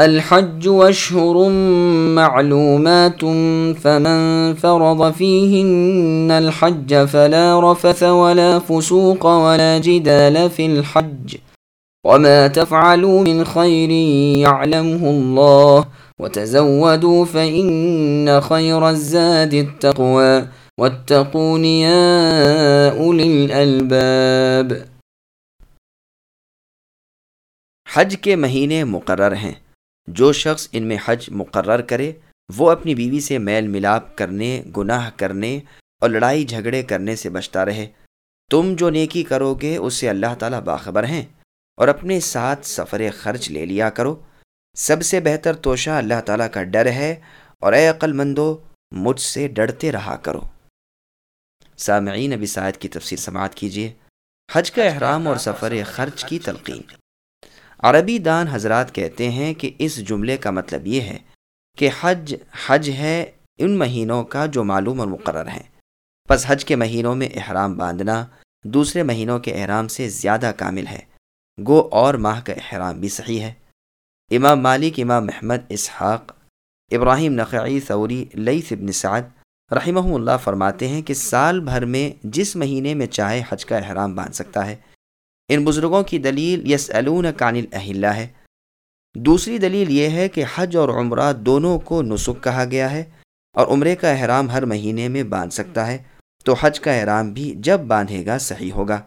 الحج اشهر معلومات فمن فرض فيهن الحج فلا رفث ولا فسوق ولا جدال في الحج. وما تفعلوا من خير يعلمه الله. وتزودوا فإن خير الزاد التقوى. واتقون يا أولي الألباب. حج کے مہینے مقرر ہیں۔ جو شخص ان میں حج مقرر کرے، وہ اپنی بیوی سے میل ملاپ کرنے، گناہ کرنے اور لڑائی جھگڑے کرنے سے بچتا رہے۔ تم جو نیکی کرو گے، اس سے اللہ تعالیٰ باخبر ہیں اور اپنے ساتھ سفر خرچ لے لیا کرو۔ سب سے بہتر توشہ اللہ تعالیٰ کا ڈر ہے اور اے عقل مندو مجھ سے ڈرتے رہا کرو۔ سامعین ابی سعید کی تفسیر سماعت کیجیے۔ حج کا احرام اور سفر خرچ کی تلقین۔ عربی دان حضرات کہتے ہیں کہ اس جملے کا مطلب یہ ہے کہ حج حج ہے ان مہینوں کا جو معلوم اور مقرر ہیں۔ پس حج کے مہینوں میں احرام باندھنا، دوسرے مہینوں کے احرام سے زیادہ کامل ہے۔ گو اور ماہ کا احرام بھی صحیح ہے۔ امام مالک، امام محمد اسحاق، ابراہیم نقعی ثوری لئی ابن سعد رحمہ اللہ فرماتے ہیں کہ سال بھر میں جس مہینے میں چاہے حج کا احرام باندھ سکتا ہے ان بزرگوں کی دلیل یس الون کانل ہے۔ دوسری دلیل یہ ہے کہ حج اور عمرہ دونوں کو نسخ کہا گیا ہے اور عمرے کا احرام ہر مہینے میں باندھ سکتا ہے، تو حج کا احرام بھی جب باندھے گا صحیح ہوگا۔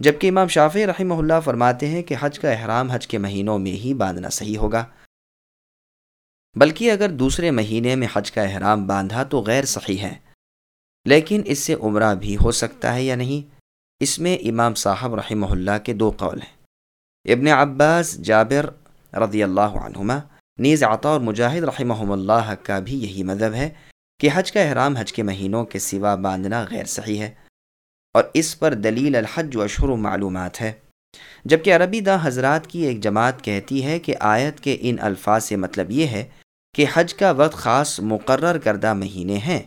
جبکہ امام شافی رحمہ اللہ فرماتے ہیں کہ حج کا احرام حج کے مہینوں میں ہی باندھنا صحیح ہوگا۔ بلکہ اگر دوسرے مہینے میں حج کا احرام باندھا تو غیر صحیح ہے، لیکن اس سے عمرہ بھی ہو سکتا ہے یا نہیں؟ اس میں امام صاحب رحمہ اللہ کے دو قول ہیں۔ ابن عباس، جابر رضی اللہ عنہما، نیز عطا اور مجاہد رحمہ اللہ کا بھی یہی مذہب ہے کہ حج کا احرام حج کے مہینوں کے سوا باندھنا غیر صحیح ہے اور اس پر دلیل الحج و اشہر و معلومات ہے۔ جبکہ عربی دا حضرات کی ایک جماعت کہتی ہے کہ آیت کے ان الفاظ سے مطلب یہ ہے کہ حج کا وقت خاص مقرر کردہ مہینے ہیں۔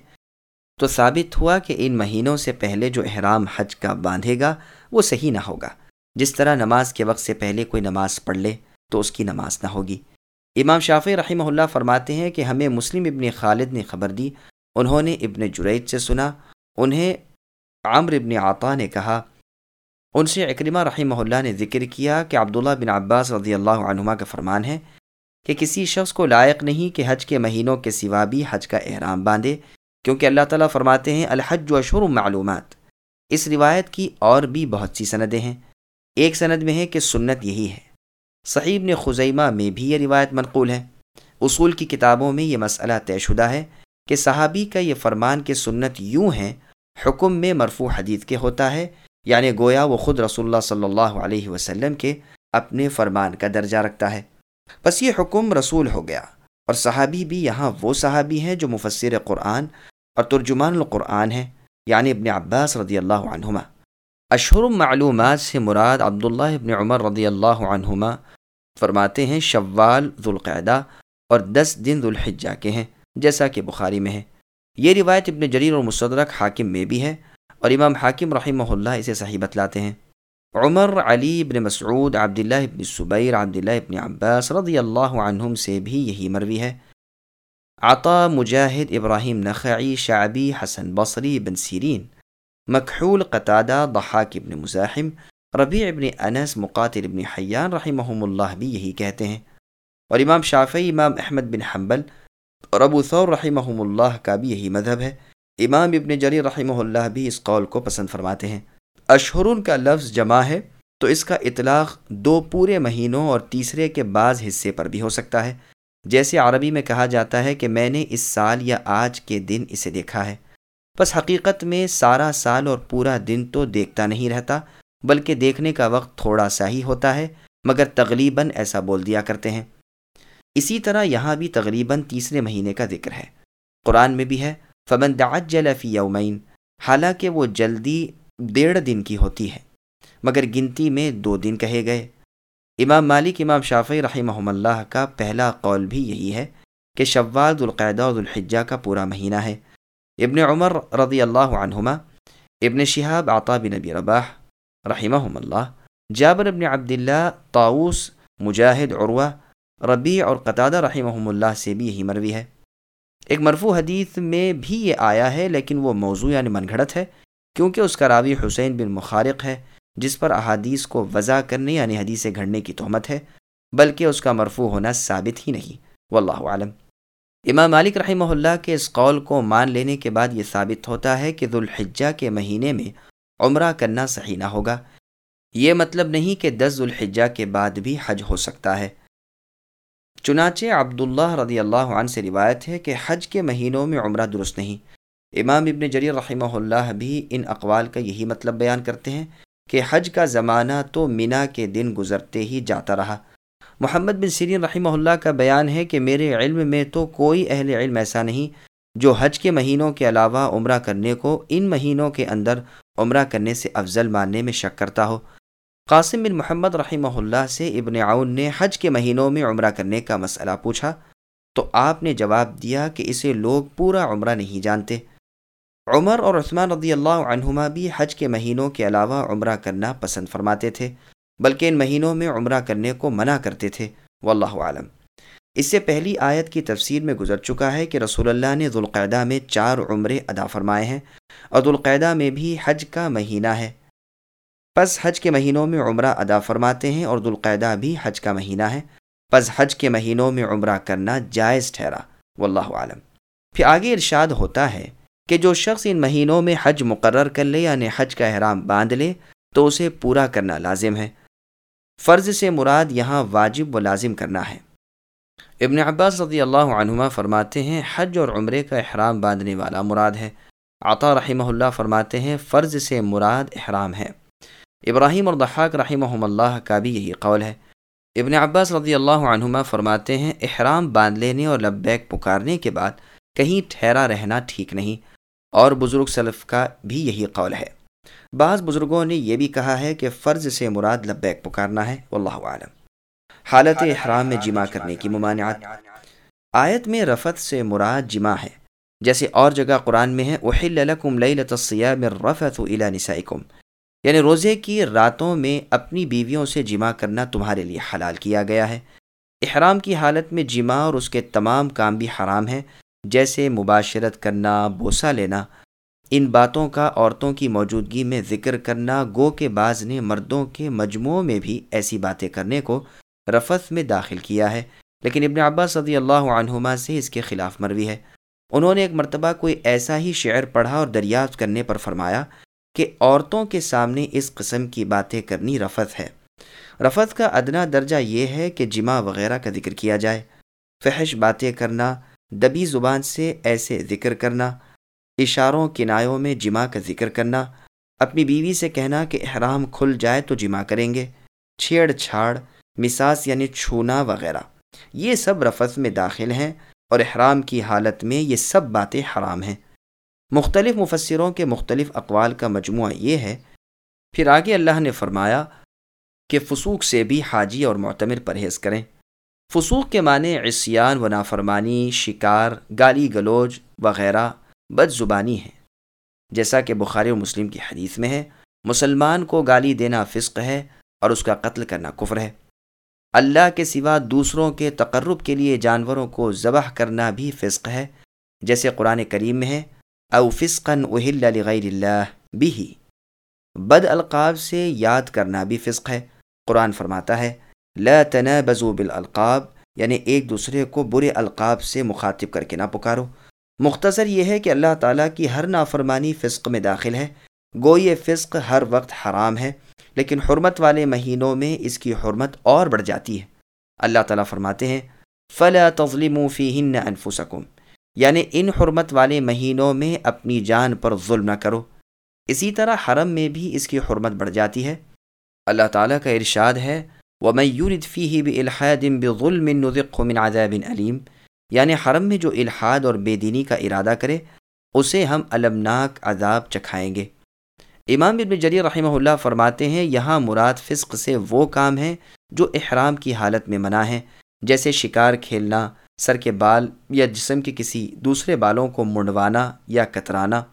تو ثابت ہوا کہ ان مہینوں سے پہلے جو احرام حج کا باندھے گا، وہ صحیح نہ ہوگا۔ جس طرح نماز کے وقت سے پہلے کوئی نماز پڑھ لے، تو اس کی نماز نہ ہوگی۔ امام شافی رحمہ اللہ فرماتے ہیں کہ ہمیں مسلم ابن خالد نے خبر دی۔ انہوں نے ابن جرید سے سنا۔ انہیں عامر ابن عطا نے کہا۔ ان سے اکرمہ رحمہ اللہ نے ذکر کیا کہ عبداللہ بن عباس رضی اللہ عنہما کا فرمان ہے کہ کسی شخص کو لائق نہیں کہ حج کے مہینوں کے سوا بھی حج کا احرام باندھے۔ کیونکہ اللہ تعالیٰ فرماتے ہیں، الحج و اشور معلومات۔ اس روایت کی اور بھی بہت سی سندیں ہیں۔ ایک سند میں ہے کہ سنت یہی ہے۔ صحیح نے خزیمہ میں بھی یہ روایت منقول ہے۔ اصول کی کتابوں میں یہ مسئلہ طے شدہ ہے کہ صحابی کا یہ فرمان کہ سنت یوں ہیں حکم میں مرفوع حدیث کے ہوتا ہے۔ یعنی گویا وہ خود رسول اللہ صلی اللہ علیہ وسلم کے اپنے فرمان کا درجہ رکھتا ہے۔ بس یہ حکم رسول ہو گیا۔ اور صحابی بھی یہاں وہ صحابی ہیں جو مفسر قرآن اور ترجمان القرآن ہے یعنی ابن عباس رضی اللہ عنہما۔ اشہر معلومات سے مراد عبداللہ ابن عمر رضی اللہ عنہما فرماتے ہیں، شوال، ذوالقعدہ اور دس دن ذوالحجہ کے ہیں، جیسا کہ بخاری میں ہے۔ یہ روایت ابن جریر اور مصدرک حاکم میں بھی ہے اور امام حاکم رحمہ اللہ اسے صحیح بتلاتے ہیں۔ عمر، علی ابن مسعود، عبداللہ ابن صبیر عبداللہ ابن عباس رضی اللہ عنہم سے بھی یہی مروی ہے۔ عطا مجاہد ابراہیم نخعی، شعبی، حسن بصری بن سیرین، مکحول قطادہ ضحاک ابن مزاحم، ربیع ابن انس، مقاتل ابن حیان رحمہم اللہ بھی یہی کہتے ہیں۔ اور امام شافعی، امام احمد بن حنبل اور ابو ثور رحمہم اللہ کا بھی یہی مذہب ہے۔ امام ابن جری رحمہ اللہ بھی اس قول کو پسند فرماتے ہیں۔ اشہرن کا لفظ جمع ہے تو اس کا اطلاق دو پورے مہینوں اور تیسرے کے بعض حصے پر بھی ہو سکتا ہے۔ جیسے عربی میں کہا جاتا ہے کہ میں نے اس سال یا آج کے دن اسے دیکھا ہے۔ بس حقیقت میں سارا سال اور پورا دن تو دیکھتا نہیں رہتا، بلکہ دیکھنے کا وقت تھوڑا سا ہی ہوتا ہے، مگر تقریباً ایسا بول دیا کرتے ہیں۔ اسی طرح یہاں بھی تقریباً تیسرے مہینے کا ذکر ہے۔ قرآن میں بھی ہے، فمن دعجل فی یومین حالانکہ وہ جلدی ڈیڑھ دن کی ہوتی ہے، مگر گنتی میں دو دن کہے گئے۔ امام مالک، امام شافی رحمہ اللہ کا پہلا قول بھی یہی ہے کہ شوال القاعدہ الحجہ کا پورا مہینہ ہے۔ ابن عمر رضی اللہ عنہما، ابن شہاب، عطا بن نبی رباح رحمہ اللہ، جابر ابن عبداللہ طاؤس مجاہد، عروہ، ربیع اور قطادہ رحمہ اللہ سے بھی یہی مروی ہے۔ ایک مرفوع حدیث میں بھی یہ آیا ہے، لیکن وہ موضوع یعنی من گھڑت ہے، کیونکہ اس کا راوی حسین بن مخارق ہے۔ جس پر احادیث کو وضع کرنے یعنی حدیث گھڑنے کی تہمت ہے، بلکہ اس کا مرفوع ہونا ثابت ہی نہیں۔ واللہ عالم امام مالک رحمہ اللہ کے اس قول کو مان لینے کے بعد یہ ثابت ہوتا ہے کہ ذوالحجہ کے مہینے میں عمرہ کرنا صحیح نہ ہوگا۔ یہ مطلب نہیں کہ دس ذوالحجہ کے بعد بھی حج ہو سکتا ہے۔ چنانچہ عبداللہ رضی اللہ عنہ سے روایت ہے کہ حج کے مہینوں میں عمرہ درست نہیں۔ امام ابن جریر رحمہ اللہ بھی ان اقوال کا یہی مطلب بیان کرتے ہیں۔ کہ حج کا زمانہ تو مینا کے دن گزرتے ہی جاتا رہا۔ محمد بن سیرین رحمہ اللہ کا بیان ہے کہ میرے علم میں تو کوئی اہل علم ایسا نہیں جو حج کے مہینوں کے علاوہ عمرہ کرنے کو ان مہینوں کے اندر عمرہ کرنے سے افضل ماننے میں شک کرتا ہو۔ قاسم بن محمد رحمہ اللہ سے ابن عون نے حج کے مہینوں میں عمرہ کرنے کا مسئلہ پوچھا تو آپ نے جواب دیا کہ اسے لوگ پورا عمرہ نہیں جانتے۔ عمر اور عثمان رضی اللہ عنہما بھی حج کے مہینوں کے علاوہ عمرہ کرنا پسند فرماتے تھے، بلکہ ان مہینوں میں عمرہ کرنے کو منع کرتے تھے، واللہ عالم اس سے پہلی آیت کی تفسیر میں گزر چکا ہے کہ رسول اللہ نے ذوالقیدہ میں چار عمرے ادا فرمائے ہیں اور ذوالقیدہ میں بھی حج کا مہینہ ہے۔ پس حج کے مہینوں میں عمرہ ادا فرماتے ہیں اور ذوالقیدہ بھی حج کا مہینہ ہے۔ پس حج کے مہینوں میں عمرہ کرنا جائز ٹھہرا، واللہ عالم پھر آگے ارشاد ہوتا ہے کہ جو شخص ان مہینوں میں حج مقرر کر لے یعنی حج کا احرام باندھ لے تو اسے پورا کرنا لازم ہے۔ فرض سے مراد یہاں واجب و لازم کرنا ہے۔ ابن عباس رضی اللہ عنہما فرماتے ہیں، حج اور عمرے کا احرام باندھنے والا مراد ہے۔ عطا رحمہ اللہ فرماتے ہیں، فرض سے مراد احرام ہے۔ ابراہیم اور ضحاک رحمہ اللہ کا بھی یہی قول ہے۔ ابن عباس رضی اللہ عنہما فرماتے ہیں، احرام باندھ لینے اور لبیک پکارنے کے بعد کہیں ٹھہرا رہنا ٹھیک نہیں۔ اور بزرگ سلف کا بھی یہی قول ہے۔ بعض بزرگوں نے یہ بھی کہا ہے کہ فرض سے مراد لبیک پکارنا ہے، واللہ عالم حالت احرام میں جمع کرنے کی ممانعات آیت میں رفت سے مراد جمع ہے۔ جیسے اور جگہ قرآن میں ہے، احل لکم لیلت الصیام الرفث الى نسائکم یعنی روزے کی راتوں میں اپنی بیویوں سے جمع کرنا تمہارے لیے حلال کیا گیا ہے۔ احرام کی حالت میں جمع اور اس کے تمام کام بھی حرام ہیں۔ جیسے مباشرت کرنا، بوسہ لینا، ان باتوں کا عورتوں کی موجودگی میں ذکر کرنا، گو کے بعض نے مردوں کے مجموعوں میں بھی ایسی باتیں کرنے کو رفت میں داخل کیا ہے۔ لیکن ابن عباس صدی اللہ عنہما سے اس کے خلاف مروی ہے۔ انہوں نے ایک مرتبہ کوئی ایسا ہی شعر پڑھا اور دریافت کرنے پر فرمایا کہ عورتوں کے سامنے اس قسم کی باتیں کرنی رفت ہے۔ رفت کا ادنا درجہ یہ ہے کہ جمع وغیرہ کا ذکر کیا جائے۔ فحش باتیں کرنا دبی زبان سے ایسے ذکر کرنا، اشاروں، کنایوں میں جمع کا ذکر کرنا، اپنی بیوی سے کہنا کہ احرام کھل جائے تو جمع کریں گے، چھیڑ چھاڑ، مساس یعنی چھونا وغیرہ۔ یہ سب رفظ میں داخل ہیں اور احرام کی حالت میں یہ سب باتیں حرام ہیں۔ مختلف مفسروں کے مختلف اقوال کا مجموعہ یہ ہے۔ پھر آگے اللہ نے فرمایا کہ فسوق سے بھی حاجی اور معتمر پرہیز کریں۔ فسوق کے معنی عصیان و نافرمانی، شکار، گالی گلوج وغیرہ بد زبانی ہے جیسا کہ بخاری و مسلم کی حدیث میں ہے، مسلمان کو گالی دینا فسق ہے اور اس کا قتل کرنا کفر ہے۔ اللہ کے سوا دوسروں کے تقرب کے لیے جانوروں کو ذبح کرنا بھی فسق ہے۔ جیسے قرآن کریم میں ہے، او فسقن اہل لغیر اللہ بھی بد القاب سے یاد کرنا بھی فسق ہے۔ قرآن فرماتا ہے لا تنابزوا بالالقاب یعنی ایک دوسرے کو برے القاب سے مخاطب کر کے نہ پکارو۔ مختصر یہ ہے کہ اللہ تعالیٰ کی ہر نافرمانی فسق میں داخل ہے۔ گو یہ فسق ہر وقت حرام ہے، لیکن حرمت والے مہینوں میں اس کی حرمت اور بڑھ جاتی ہے۔ اللہ تعالیٰ فرماتے ہیں، فلا تظلموا فیہن انفسکم یعنی ان حرمت والے مہینوں میں اپنی جان پر ظلم نہ کرو۔ اسی طرح حرم میں بھی اس کی حرمت بڑھ جاتی ہے۔ اللہ تعالیٰ کا ارشاد ہے وَمَن يُرِدْ فِيهِ بِإِلْحَادٍ بِظُلْمٍ نُذِقْهُ مِنْ عَذَابٍ علیم یعنی حرم میں جو الحاد اور بے دینی کا ارادہ کرے، اسے ہم المناک عذاب چکھائیں گے۔ امام ابن جری رحمہ اللہ فرماتے ہیں، یہاں مراد فسق سے وہ کام ہیں جو احرام کی حالت میں منع ہیں، جیسے شکار کھیلنا، سر کے بال یا جسم کے کسی دوسرے بالوں کو منڈوانا یا کترانا،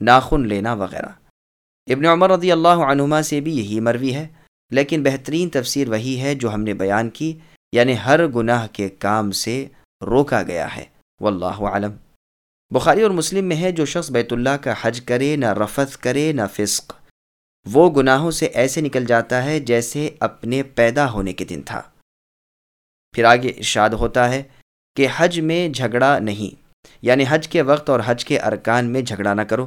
ناخن لینا وغیرہ۔ ابن عمر رضی اللہ عنہما سے بھی یہی مروی ہے۔ لیکن بہترین تفسیر وہی ہے جو ہم نے بیان کی یعنی ہر گناہ کے کام سے روکا گیا ہے۔ واللہ علم بخاری اور مسلم میں ہے جو شخص بیت اللہ کا حج کرے، نہ رفت کرے، نہ فسق، وہ گناہوں سے ایسے نکل جاتا ہے جیسے اپنے پیدا ہونے کے دن تھا۔ پھر آگے ارشاد ہوتا ہے کہ حج میں جھگڑا نہیں یعنی حج کے وقت اور حج کے ارکان میں جھگڑا نہ کرو۔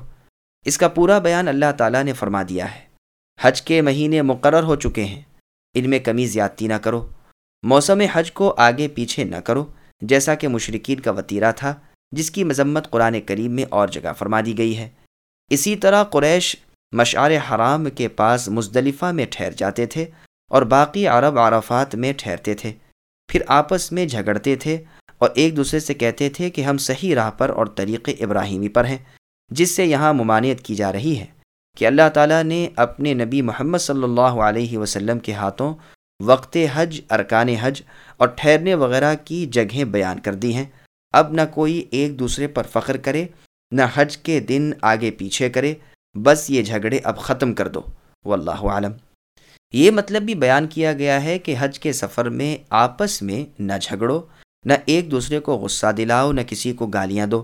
اس کا پورا بیان اللہ تعالیٰ نے فرما دیا ہے۔ حج کے مہینے مقرر ہو چکے ہیں۔ ان میں کمی زیادتی نہ کرو۔ موسم حج کو آگے پیچھے نہ کرو، جیسا کہ مشرقین کا وطیرہ تھا، جس کی مذمت قرآن کریم میں اور جگہ فرما دی گئی ہے۔ اسی طرح قریش مشعر حرام کے پاس مزدلفہ میں ٹھہر جاتے تھے اور باقی عرب عرفات میں ٹھہرتے تھے۔ پھر آپس میں جھگڑتے تھے اور ایک دوسرے سے کہتے تھے کہ ہم صحیح راہ پر اور طریق ابراہیمی پر ہیں، جس سے یہاں ممانعت کی جا رہی ہے۔ کہ اللہ تعالیٰ نے اپنے نبی محمد صلی اللہ علیہ وسلم کے ہاتھوں وقت حج، ارکان حج اور ٹھہرنے وغیرہ کی جگہیں بیان کر دی ہیں۔ اب نہ کوئی ایک دوسرے پر فخر کرے، نہ حج کے دن آگے پیچھے کرے، بس یہ جھگڑے اب ختم کر دو۔ واللہ عالم یہ مطلب بھی بیان کیا گیا ہے کہ حج کے سفر میں آپس میں نہ جھگڑو، نہ ایک دوسرے کو غصہ دلاؤ، نہ کسی کو گالیاں دو۔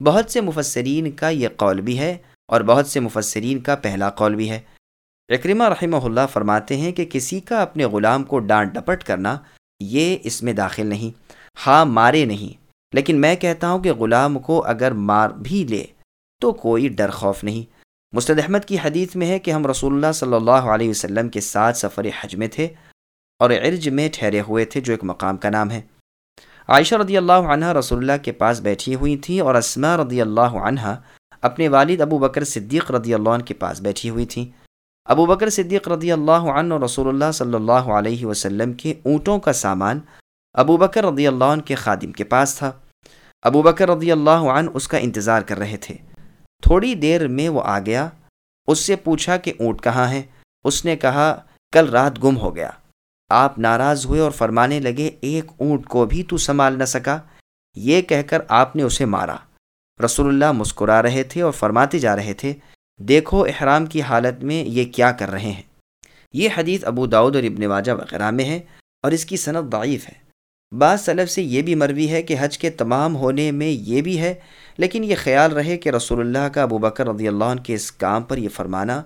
بہت سے مفسرین کا یہ قول بھی ہے اور بہت سے مفسرین کا پہلا قول بھی ہے۔ اکرمہ رحمہ اللہ فرماتے ہیں کہ کسی کا اپنے غلام کو ڈانٹ ڈپٹ کرنا یہ اس میں داخل نہیں ہاں مارے نہیں۔ لیکن میں کہتا ہوں کہ غلام کو اگر مار بھی لے تو کوئی ڈر خوف نہیں۔ مستد احمد کی حدیث میں ہے کہ ہم رسول اللہ صلی اللہ علیہ وسلم کے ساتھ سفر حج میں تھے اور عرج میں ٹھہرے ہوئے تھے، جو ایک مقام کا نام ہے۔ عائشہ رضی اللہ عنہ رسول اللہ کے پاس بیٹھی ہوئی تھیں اور اسما رضی اللہ عنہ اپنے والد ابو بکر صدیق رضی اللہ عنہ کے پاس بیٹھی ہوئی تھیں ابو بکر صدیق رضی اللہ عنہ رسول اللہ صلی اللہ علیہ وسلم کے اونٹوں کا سامان ابو بکر رضی اللہ عنہ کے خادم کے پاس تھا۔ ابو بکر رضی اللہ عنہ اس کا انتظار کر رہے تھے۔ تھوڑی دیر میں وہ آ گیا، اس سے پوچھا کہ اونٹ کہاں ہے اس نے کہا، کل رات گم ہو گیا۔ آپ ناراض ہوئے اور فرمانے لگے، ایک اونٹ کو بھی تو سنبھال نہ سکا۔ یہ کہہ کر آپ نے اسے مارا۔ رسول اللہ مسکرا رہے تھے اور فرماتے جا رہے تھے، دیکھو احرام کی حالت میں یہ کیا کر رہے ہیں۔ یہ حدیث ابو داود اور ابن واجہ وغیرہ میں ہے اور اس کی صنعت ضعیف ہے۔ بعض سلف سے یہ بھی مروی ہے کہ حج کے تمام ہونے میں یہ بھی ہے، لیکن یہ خیال رہے کہ رسول اللہ کا ابو بکر رضی اللہ عنہ کے اس کام پر یہ فرمانا،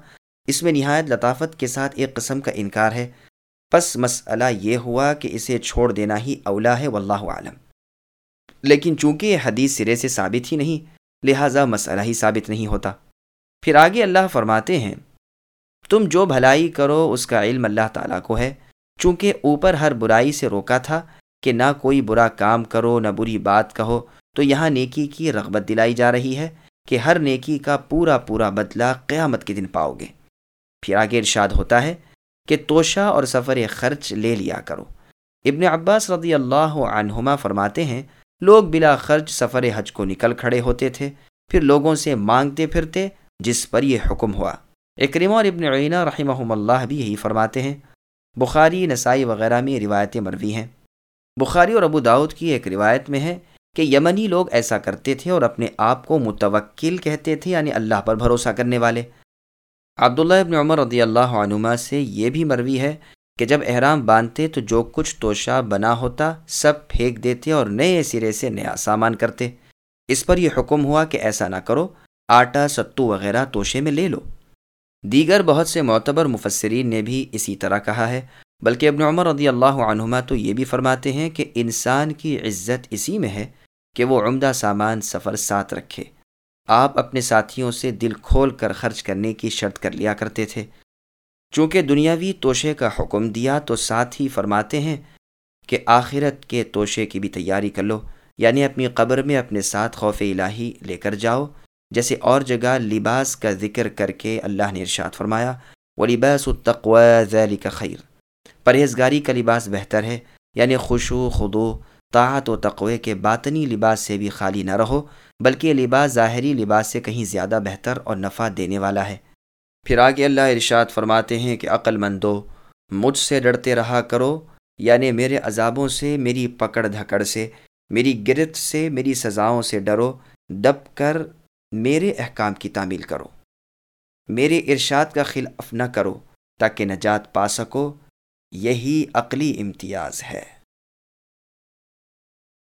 اس میں نہایت لطافت کے ساتھ ایک قسم کا انکار ہے۔ پس مسئلہ یہ ہوا کہ اسے چھوڑ دینا ہی اولا ہے، واللہ عالم لیکن چونکہ یہ حدیث سرے سے ثابت ہی نہیں، لہٰذا مسئلہ ہی ثابت نہیں ہوتا۔ پھر آگے اللہ فرماتے ہیں، تم جو بھلائی کرو اس کا علم اللہ تعالیٰ کو ہے۔ چونکہ اوپر ہر برائی سے روکا تھا کہ نہ کوئی برا کام کرو، نہ بری بات کہو، تو یہاں نیکی کی رغبت دلائی جا رہی ہے کہ ہر نیکی کا پورا پورا بدلہ قیامت کے دن پاؤ گے۔ پھر آگے ارشاد ہوتا ہے کہ توشہ اور سفر خرچ لے لیا کرو۔ ابن عباس رضی اللہ عنہما فرماتے ہیں لوگ بلا خرچ سفر حج کو نکل کھڑے ہوتے تھے، پھر لوگوں سے مانگتے پھرتے جس پر یہ حکم ہوا۔ اکرمہ اور ابن عینہ رحمہ اللہ بھی یہی فرماتے ہیں۔ بخاری، نسائی وغیرہ میں روایتیں مروی ہیں۔ بخاری اور ابو داود کی ایک روایت میں ہے کہ یمنی لوگ ایسا کرتے تھے اور اپنے آپ کو متوکل کہتے تھے یعنی اللہ پر بھروسہ کرنے والے۔ عبداللہ ابن عمر رضی اللہ عنما سے یہ بھی مروی ہے کہ جب احرام باندھتے تو جو کچھ توشہ بنا ہوتا سب پھینک دیتے اور نئے سرے سے نیا سامان کرتے۔ اس پر یہ حکم ہوا کہ ایسا نہ کرو، آٹا، ستو وغیرہ توشے میں لے لو۔ دیگر بہت سے معتبر مفسرین نے بھی اسی طرح کہا ہے، بلکہ ابن عمر رضی اللہ عنہما تو یہ بھی فرماتے ہیں کہ انسان کی عزت اسی میں ہے کہ وہ عمدہ سامان سفر ساتھ رکھے۔ آپ اپنے ساتھیوں سے دل کھول کر خرچ کرنے کی شرط کر لیا کرتے تھے۔ چونکہ دنیاوی توشے کا حکم دیا تو ساتھ ہی فرماتے ہیں کہ آخرت کے توشے کی بھی تیاری کر لو یعنی اپنی قبر میں اپنے ساتھ خوف الہی لے کر جاؤ، جیسے اور جگہ لباس کا ذکر کر کے اللہ نے ارشاد فرمایا وہ لباس ذیلی کا خیر پرہیزگاری کا لباس بہتر ہے یعنی خوشو خدو طاعت و تقوی کے باطنی لباس سے بھی خالی نہ رہو، بلکہ یہ لباس ظاہری لباس سے کہیں زیادہ بہتر اور نفع دینے والا ہے۔ پھر آگے اللہ ارشاد فرماتے ہیں کہ عقل مندو، مجھ سے ڈرتے رہا کرو یعنی میرے عذابوں سے، میری پکڑ دھکڑ سے، میری گرت سے، میری سزاؤں سے ڈرو، دب کر میرے احکام کی تعمیل کرو۔ میرے ارشاد کا خلاف نہ کرو تاکہ نجات پا سکو، یہی عقلی امتیاز ہے۔